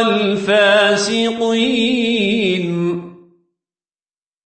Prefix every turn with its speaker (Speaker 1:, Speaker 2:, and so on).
Speaker 1: الفاسقين.